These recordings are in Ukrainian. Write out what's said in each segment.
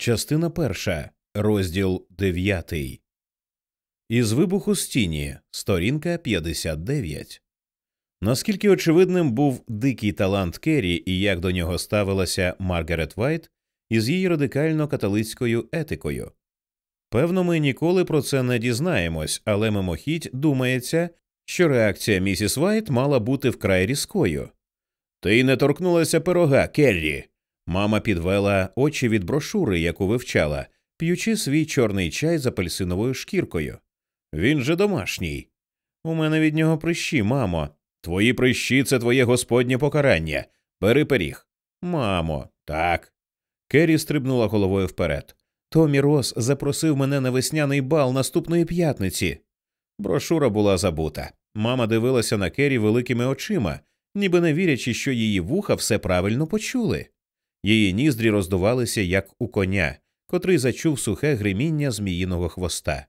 Частина перша, розділ дев'ятий. Із «Вибуху в тіні», сторінка 59. Наскільки очевидним був дикий талант Керрі і як до нього ставилася Маргарет Вайт із її радикально-католицькою етикою. Певно, ми ніколи про це не дізнаємось, але мимохідь думається, що реакція місіс Вайт мала бути вкрай різкою. Ти не торкнулася пирога, Керрі. Мама підвела очі від брошури, яку вивчала, п'ючи свій чорний чай з апельсиновою шкіркою. Він же домашній. У мене від нього прищі, мамо. Твої прищі це твоє господнє покарання. Бери пиріг. Мамо, так. Керрі стрибнула головою вперед. Томі Рос запросив мене на весняний бал наступної п'ятниці. Брошура була забута. Мама дивилася на Керрі великими очима, ніби не вірячи, що її вуха все правильно почули. Її ніздрі роздувалися, як у коня, котрий зачув сухе гриміння зміїного хвоста.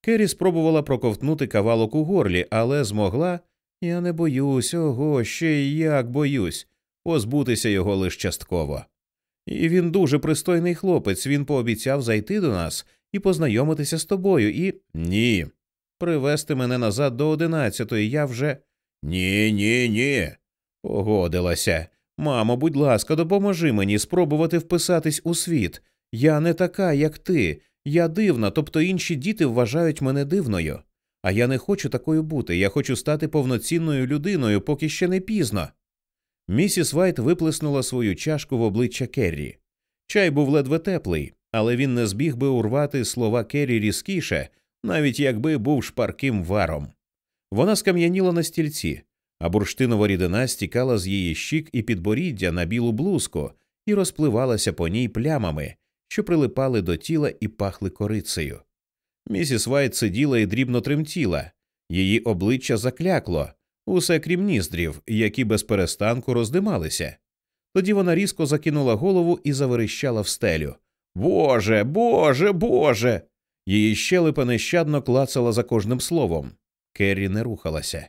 Керрі спробувала проковтнути кавалок у горлі, але змогла я не боюсь, ого, ще як боюсь, позбутися його лише частково. І він дуже пристойний хлопець, він пообіцяв зайти до нас і познайомитися з тобою, і. Ні. Привезти мене назад до одинадцятої, я вже. Ні, ні, ні. Погодилася. Мамо, будь ласка, допоможи мені спробувати вписатись у світ. Я не така, як ти. Я дивна, тобто інші діти вважають мене дивною. А я не хочу такою бути. Я хочу стати повноцінною людиною, поки ще не пізно. Місіс Вайт виплеснула свою чашку в обличчя Керрі. Чай був ледве теплий, але він не зміг би урвати слова Керрі різкіше, навіть якби був шпарким варом. Вона скам'яніла на стільці, а бурштинова рідина стікала з її щік і підборіддя на білу блузку і розпливалася по ній плямами, що прилипали до тіла і пахли корицею. Місіс Вайт сиділа і дрібно тремтіла, її обличчя заклякло, усе крім ніздрів, які без перестанку роздималися. Тоді вона різко закинула голову і заверещала в стелю. Боже, Боже, Боже. Її щелепа нещадно клацала за кожним словом. Керрі не рухалася.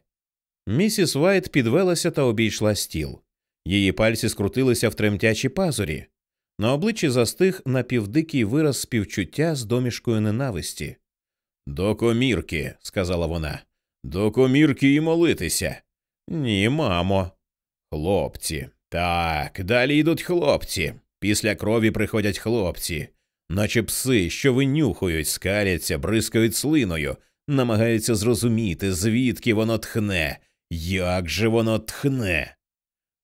Місіс Вайт підвелася та обійшла стіл. Її пальці скрутилися в тремтячі пазурі. На обличчі застиг напівдикий вираз співчуття з домішкою ненависті. До комірки, сказала вона. До комірки і молитися. Ні, мамо. Хлопці. Так, далі йдуть хлопці. Після крові приходять хлопці, наче пси, що винюхують, скаляться, бризкають слиною, намагаються зрозуміти, звідки воно тхне, як же воно тхне.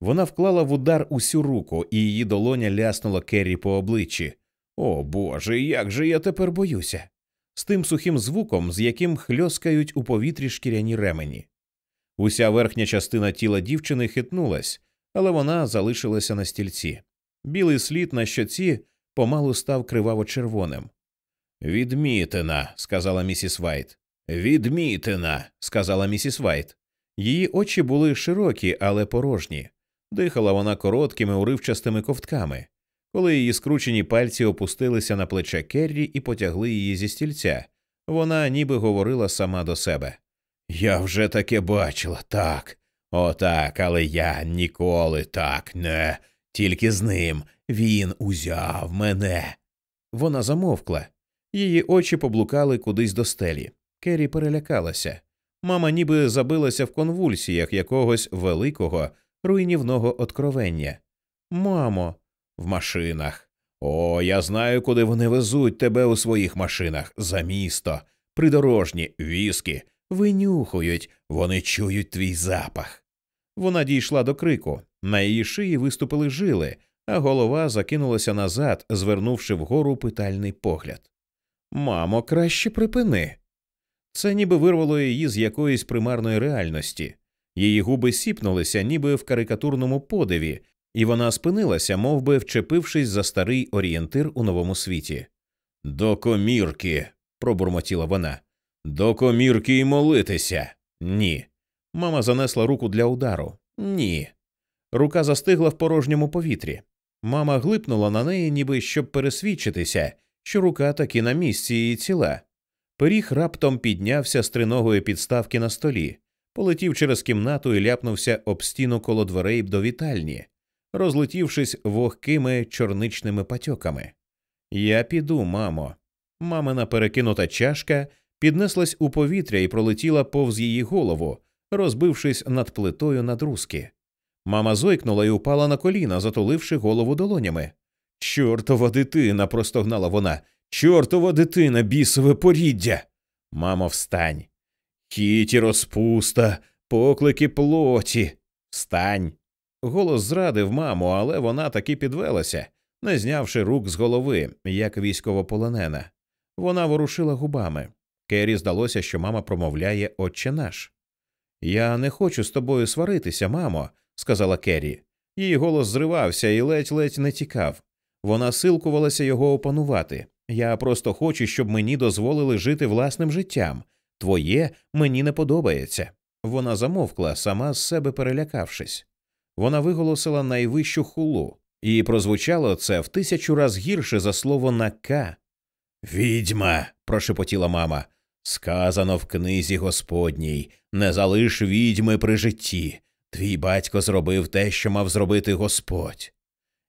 Вона вклала в удар усю руку, і її долоня ляснула Керрі по обличчі. О Боже, як же я тепер боюся. З тим сухим звуком, з яким хльоскають у повітрі шкіряні ремені. Уся верхня частина тіла дівчини хитнулась, але вона залишилася на стільці. Білий слід на щоці помалу став криваво червоним. Відмітина, сказала місіс Вайт. Відмітина, сказала місіс Вайт. Її очі були широкі, але порожні. Дихала вона короткими уривчастими ковтками. Коли її скручені пальці опустилися на плече Керрі і потягли її зі стільця, вона ніби говорила сама до себе. Я вже таке бачила, так, отак, але я ніколи так не, тільки з ним він узяв мене. Вона замовкла. Її очі поблукали кудись до стелі. Керрі перелякалася. Мама ніби забилася в конвульсіях якогось великого, руйнівного откровення. Мамо, в машинах. О, я знаю, куди вони везуть тебе у своїх машинах за місто, придорожні, віскі, винюхують, вони чують твій запах. Вона дійшла до крику, на її шиї виступили жили, а голова закинулася назад, звернувши вгору питальний погляд. Мамо, краще припини. Це ніби вирвало її з якоїсь примарної реальності. Її губи сіпнулися, ніби в карикатурному подиві, і вона спинилася, мов би вчепившись за старий орієнтир у новому світі. До комірки, пробурмотіла вона. До комірки і молитися. Ні. Мама занесла руку для удару. Ні. Рука застигла в порожньому повітрі. Мама глипнула на неї, ніби щоб пересвідчитися, що рука таки на місці і ціла. Пиріг раптом піднявся з триногої підставки на столі, полетів через кімнату і ляпнувся об стіну коло дверей до вітальні розлетівшись вогкими чорничними патьоками. Я піду, мамо. Мамина перекинута чашка піднеслась у повітря і пролетіла повз її голову, розбившись над плитою на друзки. Мама зойкнула і упала на коліна, затуливши голову долонями. Чортова дитина. простогнала вона. Чортова дитина, бісове поріддя. Мамо, встань. Кіті розпуста, поклики плоті. Встань. Голос зрадив маму, але вона таки підвелася, не знявши рук з голови, як військовополонена. Вона ворушила губами. Керрі здалося, що мама промовляє Отче наш. Я не хочу з тобою сваритися, мамо, сказала Керрі. Її голос зривався і ледь-ледь не тікав. Вона силкувалася його опанувати. Я просто хочу, щоб мені дозволили жити власним життям. Твоє мені не подобається. Вона замовкла, сама з себе перелякавшись. Вона виголосила найвищу хулу, і прозвучало це в тисячу раз гірше за слово на К. Відьма. прошепотіла мама. Сказано в книзі Господній не залиш відьми при житті. Твій батько зробив те, що мав зробити Господь.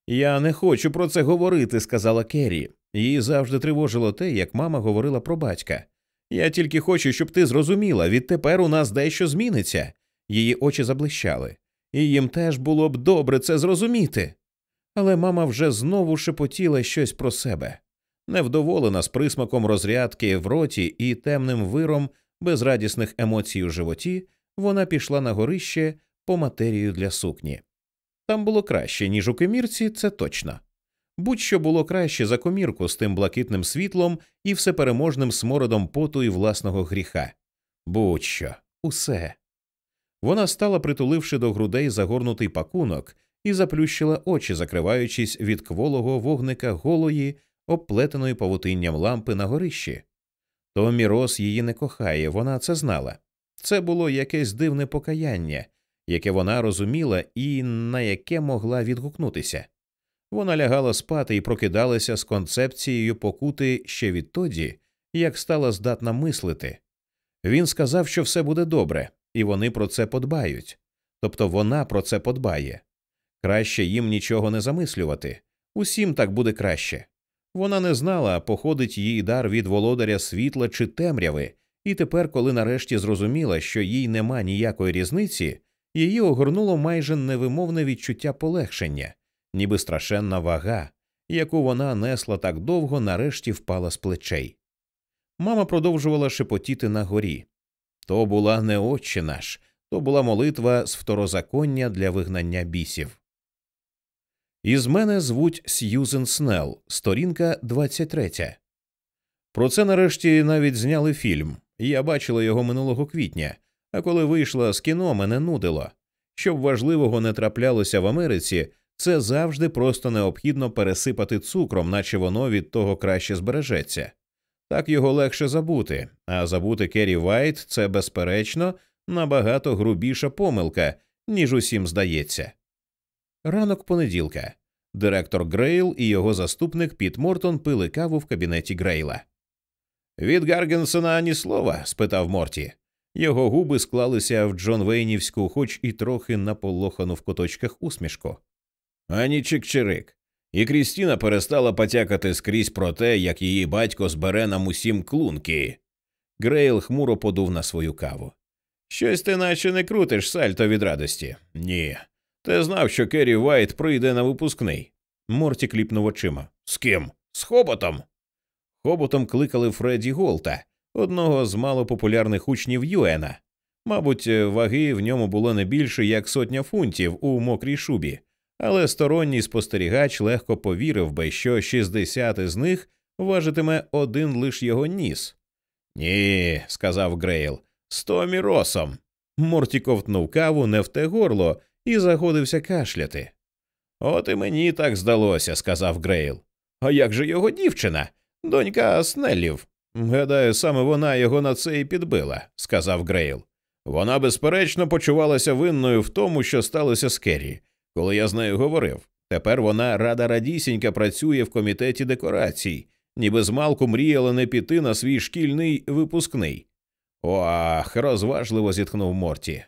Я не хочу про це говорити, сказала Керрі. Її завжди тривожило те, як мама говорила про батька. Я тільки хочу, щоб ти зрозуміла, відтепер у нас дещо зміниться. Її очі заблищали, і їм теж було б добре це зрозуміти. Але мама вже знову шепотіла щось про себе. Невдоволена з присмаком розрядки в роті і темним виром безрадісних емоцій у животі, вона пішла на горище по матерію для сукні. Там було краще, ніж у комірці, це точно. Будь-що було краще за комірку з тим блакитним світлом і всепереможним смородом поту і власного гріха. Будь-що, усе. Вона стала, притуливши до грудей загорнутий пакунок, і заплющила очі, закриваючись від кволого вогника голої, обплетеної павутинням лампи на горищі. Томі Рос її не кохає, вона це знала. Це було якесь дивне покаяння, яке вона розуміла і на яке могла відгукнутися. Вона лягала спати і прокидалася з концепцією покути ще відтоді, як стала здатна мислити. Він сказав, що все буде добре, і вони про це подбають. Тобто вона про це подбає. Краще їм нічого не замислювати. Усім так буде краще. Вона не знала, походить її дар від володаря світла чи темряви, і тепер, коли нарешті зрозуміла, що їй нема ніякої різниці, її огорнуло майже невимовне відчуття полегшення, ніби страшенна вага, яку вона несла так довго, нарешті впала з плечей. Мама продовжувала шепотіти на горі. То була не отче наш, то була молитва з второзаконня для вигнання бісів. Із мене звуть Сьюзен Снелл, сторінка 23. Про це нарешті навіть зняли фільм. Я бачила його минулого квітня, а коли вийшла з кіно, мене нудило. Що б важливого не траплялося в Америці, це завжди просто необхідно пересипати цукром, наче воно від того краще збережеться. Так його легше забути, а забути Керрі Вайт це, безперечно, набагато грубіша помилка, ніж усім здається. Ранок понеділка. Директор Грейл і його заступник Піт Мортон пили каву в кабінеті Грейла. Від Гаргенсона ані слова? спитав Морті. Його губи склалися в Джон Вейнівську, хоч і трохи наполохану в куточках усмішку. Ані чик-чирик. І Крістіна перестала потякати скрізь про те, як її батько збере нам усім клунки. Грейл хмуро подув на свою каву. Щось ти наче не крутиш сальто від радості. Ні. Ти знав, що Керрі Вайт прийде на випускний. Морті кліпнув очима. З ким? З хоботом. Хоботом кликали Фредді Голта, одного з малопопулярних учнів Юена. Мабуть, ваги в ньому було не більше як сотня фунтів у мокрій шубі, але сторонній спостерігач легко повірив би, що 60 із них важитиме один лиш його ніс. Ні, сказав Грейл, з Томі Росом. Морті ковтнув каву не в те горло і заходився кашляти. От і мені так здалося, сказав Грейл. А як же його дівчина? Донька Снеллів. Гадаю, саме вона його на це і підбила, сказав Грейл. Вона, безперечно, почувалася винною в тому, що сталося з Керрі, коли я з нею говорив. Тепер вона рада радісінька працює в комітеті декорацій, ніби змалку мріяла не піти на свій шкільний випускний. Ох, розважливо зітхнув Морті.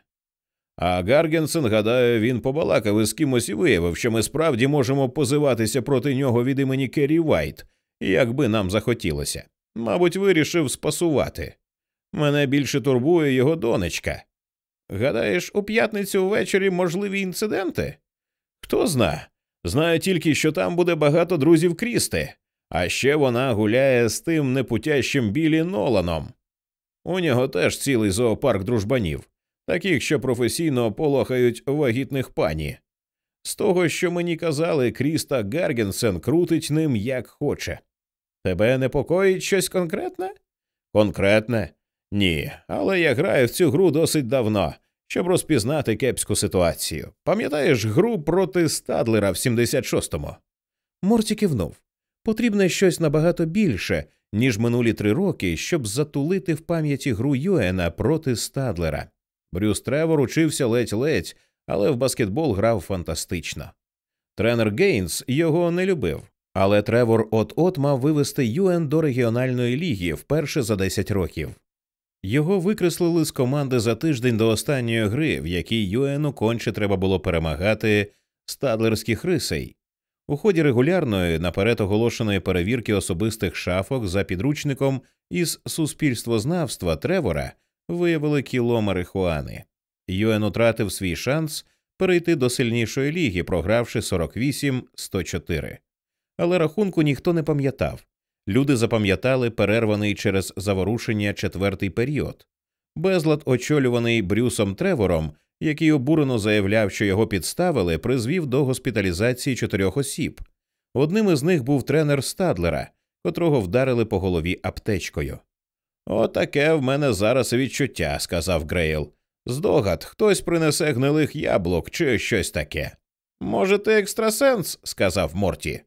А Гаргенсен, гадаю, він побалакав із кимось і виявив, що ми справді можемо позиватися проти нього від імені Керрі Вайт якби нам захотілося. Мабуть, вирішив спасувати. Мене більше турбує його донечка. Гадаєш, у п'ятницю ввечері можливі інциденти? Хто зна. Знаю тільки, що там буде багато друзів Крісти, а ще вона гуляє з тим непутящим білі Ноланом. У нього теж цілий зоопарк дружбанів, таких, що професійно полохають вагітних пані. З того, що мені казали, Кріста Гаргенсен крутить ним як хоче. Тебе непокоїть щось конкретне? Конкретне? Ні, але я граю в цю гру досить давно, щоб розпізнати кепську ситуацію. Пам'ятаєш гру проти Стадлера в 76-му? Морті кивнув. Потрібне щось набагато більше, ніж минулі три роки, щоб затулити в пам'яті гру Юена проти Стадлера. Брюс Тревор учився ледь-ледь, але в баскетбол грав фантастично. Тренер Гейнс його не любив, але Тревор от-от мав вивести Юен до регіональної ліги вперше за 10 років. Його викреслили з команди за тиждень до останньої гри, в якій Юену конче треба було перемагати стадлерських рисей. У ході регулярної наперед оголошеної перевірки особистих шафок за підручником із суспільствознавства Тревора виявили кіло марихуани. Юен утратив свій шанс перейти до сильнішої ліги, програвши 48-104. Але рахунку ніхто не пам'ятав. Люди запам'ятали перерваний через заворушення четвертий період. Безлад, очолюваний Брюсом Тревором, який обурено заявляв, що його підставили, призвів до госпіталізації чотирьох осіб. Одним із них був тренер Стадлера, котрого вдарили по голові аптечкою. Отаке в мене зараз відчуття, сказав Грейл. Здогад, хтось принесе гнилих яблук чи щось таке. Може, ти екстрасенс, сказав Морті.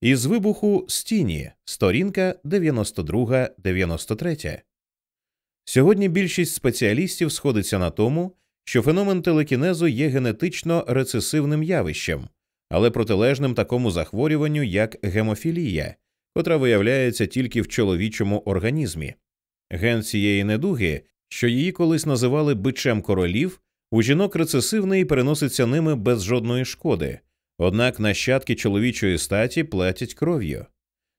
Із вибуху Стіні, сторінка 92-93. Сьогодні більшість спеціалістів сходиться на тому, що феномен телекінезу є генетично рецесивним явищем, але протилежним такому захворюванню, як гемофілія, котра виявляється тільки в чоловічому організмі. Ген цієї недуги, що її колись називали бичем королів, у жінок рецесивний переноситься ними без жодної шкоди, однак нащадки чоловічої статі платять кров'ю.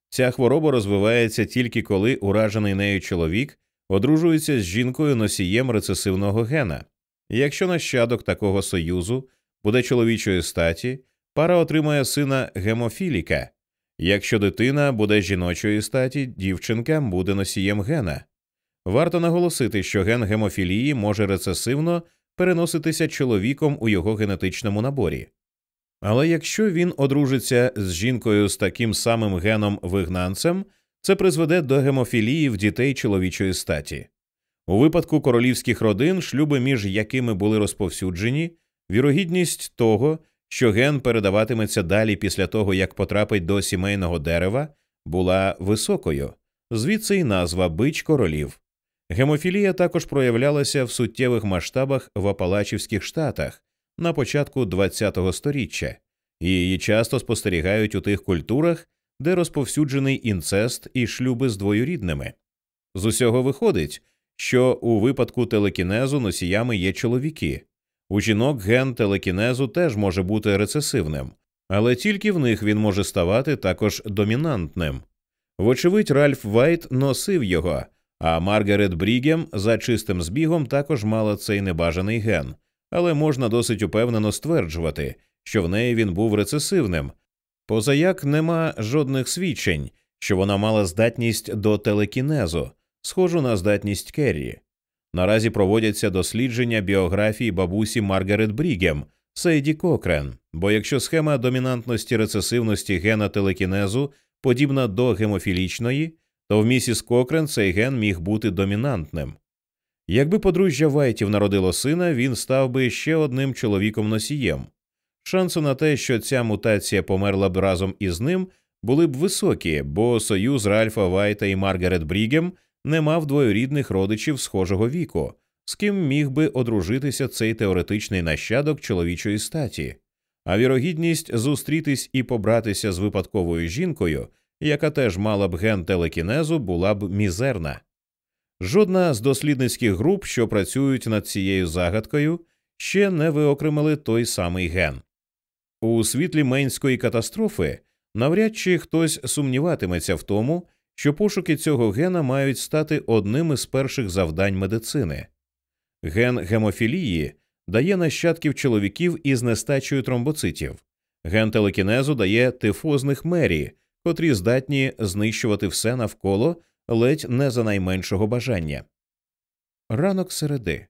Ця хвороба розвивається тільки коли уражений нею чоловік одружується з жінкою носієм рецесивного гена. Якщо нащадок такого союзу буде чоловічої статі, пара отримає сина гемофіліка. Якщо дитина буде жіночої статі, дівчинка буде носієм гена. Варто наголосити, що ген гемофілії може рецесивно переноситися чоловіком у його генетичному наборі. Але якщо він одружиться з жінкою з таким самим геном вигнанцем, це призведе до гемофілії в дітей чоловічої статі. У випадку королівських родин, шлюби, між якими були розповсюджені, вірогідність того, що ген передаватиметься далі після того, як потрапить до сімейного дерева, була високою, звідси й назва бич королів. Гемофілія також проявлялася в суттєвих масштабах в Апалачівських штатах на початку ХХ століття, її часто спостерігають у тих культурах, де розповсюджений інцест і шлюби з двоюрідними. З усього виходить, що у випадку телекінезу носіями є чоловіки. У жінок ген телекінезу теж може бути рецесивним, але тільки в них він може ставати також домінантним. Вочевидь, Ральф Вайт носив його, а Маргарет Брігем за чистим збігом також мала цей небажаний ген, але можна досить упевнено стверджувати, що в неї він був рецесивним, позаяк нема жодних свідчень, що вона мала здатність до телекінезу, схожу на здатність Керрі. Наразі проводяться дослідження біографії бабусі Маргарет Брігем, Сейді Кокрен, бо якщо схема домінантності-рецесивності гена телекінезу подібна до гемофілічної, то в місіс Кокрен цей ген міг бути домінантним. Якби подружжя Вайтів народило сина, він став би ще одним чоловіком носієм. Шанси на те, що ця мутація померла б разом із ним, були б високі, бо союз Ральфа Вайта і Маргарет Брігем не мав двоюрідних родичів схожого віку, з ким міг би одружитися цей теоретичний нащадок чоловічої статі, а вірогідність зустрітись і побратися з випадковою жінкою, яка теж мала б ген телекінезу, була б мізерна. Жодна з дослідницьких груп, що працюють над цією загадкою, ще не виокремили той самий ген. У світлі Мейнської катастрофи Навряд чи хтось сумніватиметься в тому, що пошуки цього гена мають стати одним із перших завдань медицини. Ген гемофілії дає нащадків чоловіків із нестачею тромбоцитів, ген телекінезу дає тифозних мері, котрі здатні знищувати все навколо ледь не за найменшого бажання. Ранок середи.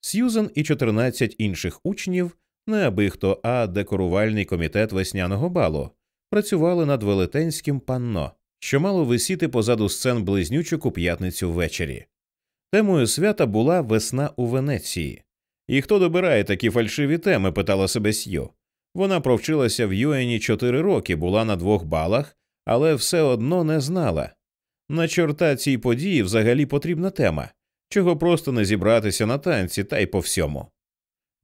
Сьюзен і 14 інших учнів, не аби хто, а декорувальний комітет весняного балу, працювали над велетенським панно, що мало висіти позаду сцен близнючок у п'ятницю ввечері. Темою свята була весна у Венеції. І хто добирає такі фальшиві теми? питала себе Сью. Вона провчилася в Юені чотири роки, була на двох балах, але все одно не знала. На чорта цій події взагалі потрібна тема, чого просто не зібратися на танці та й по всьому.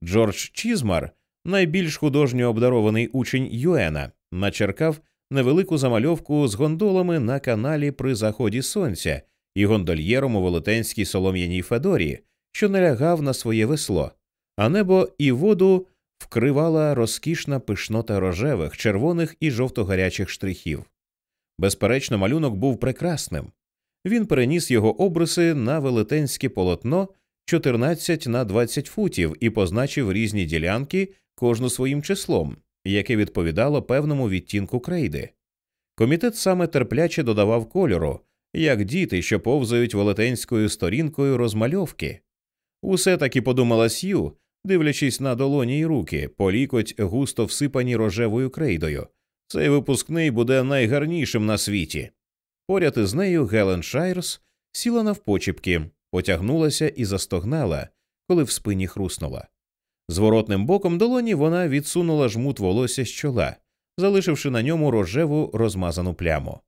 Джордж Чізмар, найбільш художньо обдарований учень Юена, начеркав невелику замальовку з гондолами на каналі при заході сонця і гондольєром у велетенській солом'яній Федорі, що налягав на своє весло, а небо і воду вкривала розкішна пишнота рожевих, червоних і жовто-гарячих штрихів. Безперечно, малюнок був прекрасним. Він переніс його обриси на велетенське полотно 14 на 20 футів і позначив різні ділянки кожну своїм числом, яке відповідало певному відтінку крейди. Комітет саме терпляче додавав кольору, як діти, що повзають велетенською сторінкою розмальовки. Усе таки подумала Сью, дивлячись на долоні й руки, полікоть густо всипані рожевою крейдою. Цей випускний буде найгарнішим на світі. Поряд із нею Гелен Шайрс сіла навпочіпки, потягнулася і застогнала, коли в спині хруснула. Зворотним боком долоні вона відсунула жмут волосся з чола, залишивши на ньому рожеву розмазану пляму.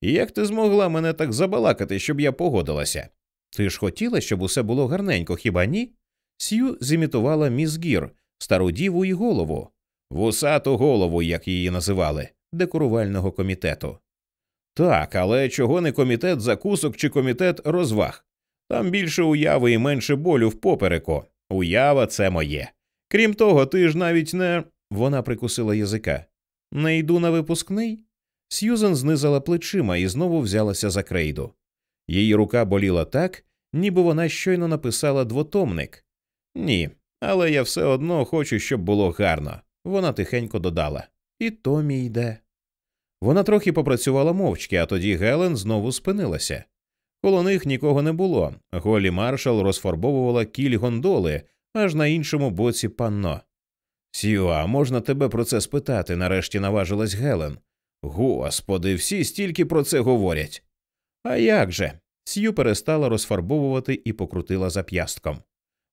Як ти змогла мене так забалакати, щоб я погодилася? Ти ж хотіла, щоб усе було гарненько, хіба ні? Сью зімітувала міс Гір, стару діву і голову, вусату голову, як її називали, декорувального комітету. Так, але чого не комітет закусок чи комітет розваг? Там більше уяви і менше болю в попереку. Уява це моє. Крім того, ти ж навіть не. Вона прикусила язика. Не йду на випускний? Сьюзен знизала плечима і знову взялася за крейду. Її рука боліла так, ніби вона щойно написала двотомник. Ні, але я все одно хочу, щоб було гарно. Вона тихенько додала. І Томі йде. Вона трохи попрацювала мовчки, а тоді Гелен знову спинилася. Коло них нікого не було. Голі маршал розфарбовувала кіль гондоли аж на іншому боці панно. Сіуа, можна тебе про це спитати, нарешті наважилась Гелен. Господи, всі стільки про це говорять. А як же? Сью перестала розфарбовувати і покрутила зап'ястком.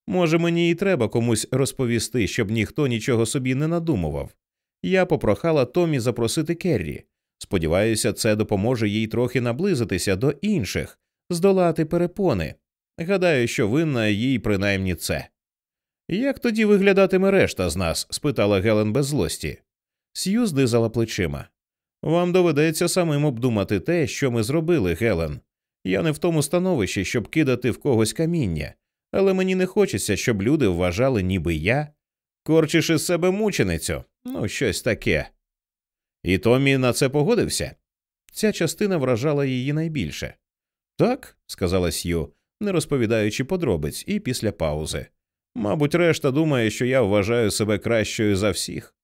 Може, мені і треба комусь розповісти, щоб ніхто нічого собі не надумував. Я попрохала Томі запросити Керрі. Сподіваюся, це допоможе їй трохи наблизитися до інших, здолати перепони. Гадаю, що винна їй принаймні це. Як тоді виглядатиме решта з нас? спитала Гелен без злості. Сью знизала плечима. Вам доведеться самим обдумати те, що ми зробили, Гелен. Я не в тому становищі, щоб кидати в когось каміння, але мені не хочеться, щоб люди вважали, ніби я корчиш із себе мученицю, ну щось таке. І Томі на це погодився. Ця частина вражала її найбільше. Так, сказала Сью, не розповідаючи подробиць, і після паузи. Мабуть, решта думає, що я вважаю себе кращою за всіх.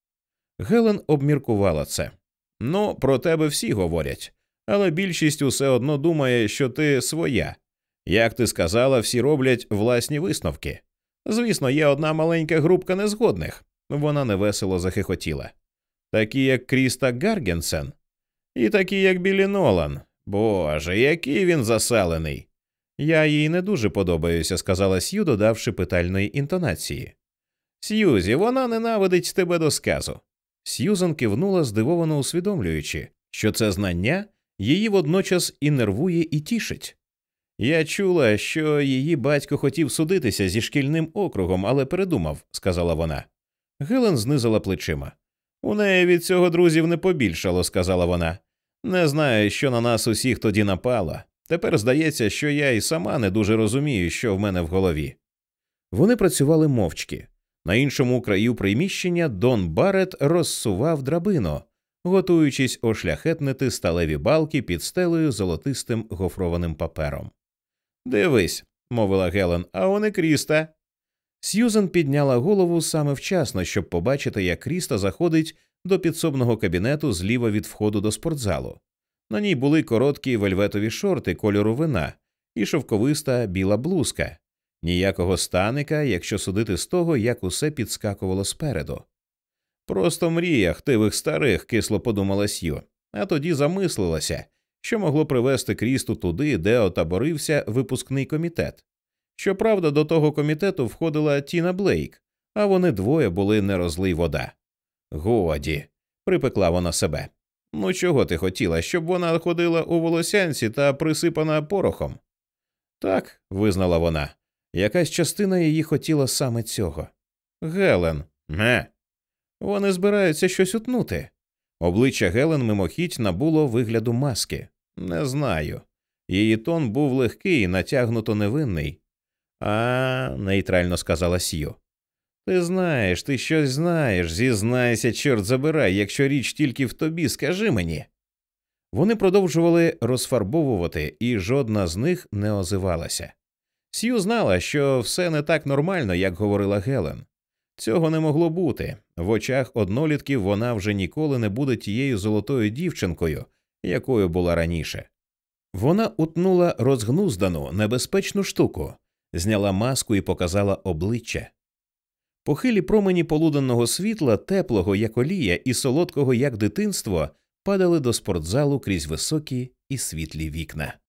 Гелен обміркувала це. Ну, про тебе всі говорять, але більшість усе одно думає, що ти своя. Як ти сказала, всі роблять власні висновки. Звісно, є одна маленька групка незгодних. Вона невесело захихотіла. Такі, як Кріста Гаргенсен, і такі, як Білі Нолан. Боже, який він заселений. Я їй не дуже подобаюся, сказала Сью, додавши питальної інтонації. Сьюзі, вона ненавидить тебе до сказу. Сьюзан кивнула, здивовано усвідомлюючи, що це знання її водночас і нервує, і тішить. Я чула, що її батько хотів судитися зі шкільним округом, але передумав, сказала вона. Гелен знизила плечима. У неї від цього друзів не побільшало, сказала вона. Не знаю, що на нас усіх тоді напало. Тепер здається, що я і сама не дуже розумію, що в мене в голові. Вони працювали мовчки. На іншому краю приміщення Дон Барет розсував драбину, готуючись ошляхетнити сталеві балки під стелею золотистим гофрованим папером. Дивись, мовила Гелен, а он і Кріста. Сьюзен підняла голову саме вчасно, щоб побачити, як Кріста заходить до підсобного кабінету зліва від входу до спортзалу. На ній були короткі вельветові шорти кольору вина і шовковиста біла блузка, ніякого станика, якщо судити з того, як усе підскакувало спереду. Просто мрія хтивих старих, кисло подумала Сью, а тоді замислилася, що могло привести Крісту туди, де отаборився випускний комітет. Щоправда, до того комітету входила Тіна Блейк, а вони двоє були не розлий вода. Годі, припекла вона себе. Ну, чого ти хотіла, щоб вона ходила у волосянці та присипана порохом? Так, визнала вона, якась частина її хотіла саме цього. Гелен, ме. Вони збираються щось утнути. Обличчя Гелен мимохідь набуло вигляду маски. Не знаю. Її тон був легкий, натягнуто невинний. А, нейтрально сказала Сью. Ти знаєш, ти щось знаєш, зізнайся, чорт забирай, якщо річ тільки в тобі, скажи мені. Вони продовжували розфарбовувати, і жодна з них не озивалася. Сью знала, що все не так нормально, як говорила Гелен. Цього не могло бути. В очах однолітків вона вже ніколи не буде тією золотою дівчинкою, якою була раніше. Вона утнула розгнуздану, небезпечну штуку, зняла маску і показала обличчя. Похилі промені полуденного світла, теплого, як олія, і солодкого, як дитинство, падали до спортзалу крізь високі і світлі вікна.